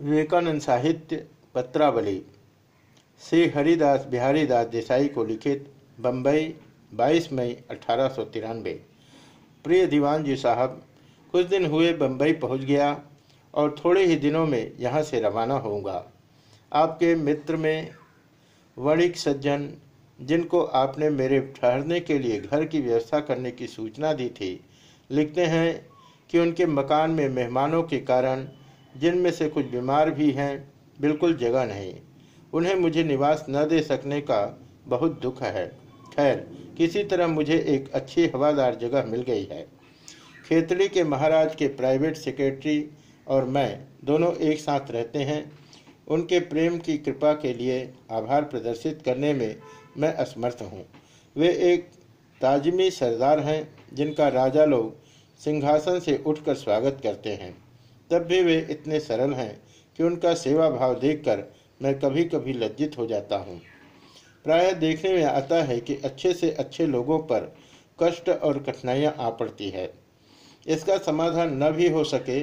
विवेकानंद साहित्य, पत्रावली। श्री हरिदास बिहारी दास देसाई को लिखित बम्बई 22 मई अठारह प्रिय दीवान जी साहब, कुछ दिन हुए बम्बई पहुँच गया और थोड़े ही दिनों में यहाँ से रवाना होऊँगा। आपके मित्र में वणिक सज्जन, जिनको आपने मेरे ठहरने के लिए घर की व्यवस्था करने की सूचना दी थी, लिखते हैं कि उनके मकान में मेहमानों के कारण जिनमें से कुछ बीमार भी हैं, बिल्कुल जगह नहीं। उन्हें मुझे निवास न दे सकने का बहुत दुख है। खैर, किसी तरह मुझे एक अच्छी हवादार जगह मिल गई है। खेतड़ी के महाराज के प्राइवेट सेक्रेटरी और मैं दोनों एक साथ रहते हैं। उनके प्रेम की कृपा के लिए आभार प्रदर्शित करने में मैं असमर्थ हूँ। वे एक ताजमी सरदार हैं, जिनका राजा लोग सिंहासन से उठकर स्वागत करते हैं। तब भी वे इतने सरल हैं कि उनका सेवा भाव देखकर मैं कभी कभी लज्जित हो जाता हूँ। प्रायः देखने में आता है कि अच्छे से अच्छे लोगों पर कष्ट और कठिनाइयाँ आ पड़ती है। इसका समाधान न भी हो सके,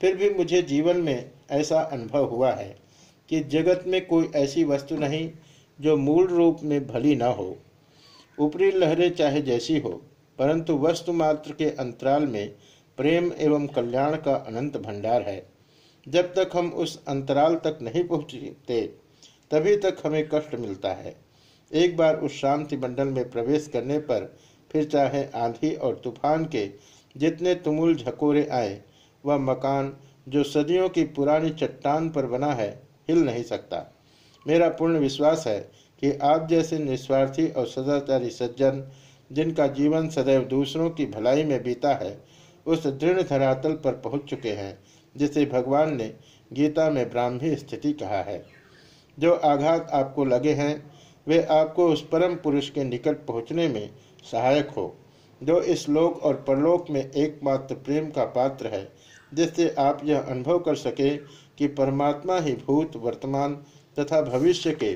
फिर भी मुझे जीवन में ऐसा अनुभव हुआ है कि जगत में कोई ऐसी वस्तु नहीं जो मूल रूप में भली न हो। ऊपरी लहरें चाहे जैसी हो, परंतु वस्तु मात्र के अंतराल में प्रेम एवं कल्याण का अनंत भंडार है। जब तक हम उस अंतराल तक नहीं पहुँचते, तभी तक हमें कष्ट मिलता है। एक बार उस शांति मंडल में प्रवेश करने पर फिर चाहे आंधी और तूफ़ान के जितने तुमुल झकोरे आए, वह मकान जो सदियों की पुरानी चट्टान पर बना है, हिल नहीं सकता। मेरा पूर्ण विश्वास है कि आप जैसे निस्वार्थी और सदाचारी सज्जन, जिनका जीवन सदैव दूसरों की भलाई में बीता है उस दृढ़ धरातल पर पहुँच चुके हैं, जिसे भगवान ने गीता में ब्राह्मी स्थिति कहा है। जो आघात आपको लगे हैं, वे आपको उस परम पुरुष के निकट पहुँचने में सहायक हो, जो इस लोक और परलोक में एकमात्र प्रेम का पात्र है, जिससे आप यह अनुभव कर सके कि परमात्मा ही भूत, वर्तमान तथा भविष्य के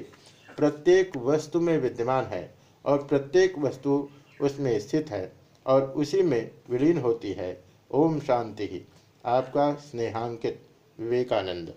प्रत्येक वस्तु में विद्यमान है और प्रत्येक वस्तु उसमें स्थित है। और उसी में विलीन होती है। ओम शांति ही। आपका स्नेहांकित विवेकानंद।